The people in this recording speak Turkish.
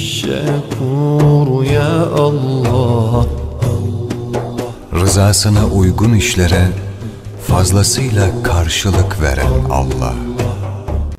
الشكور يا الله Rızasına uygun işlere fazlasıyla karşılık veren Allah.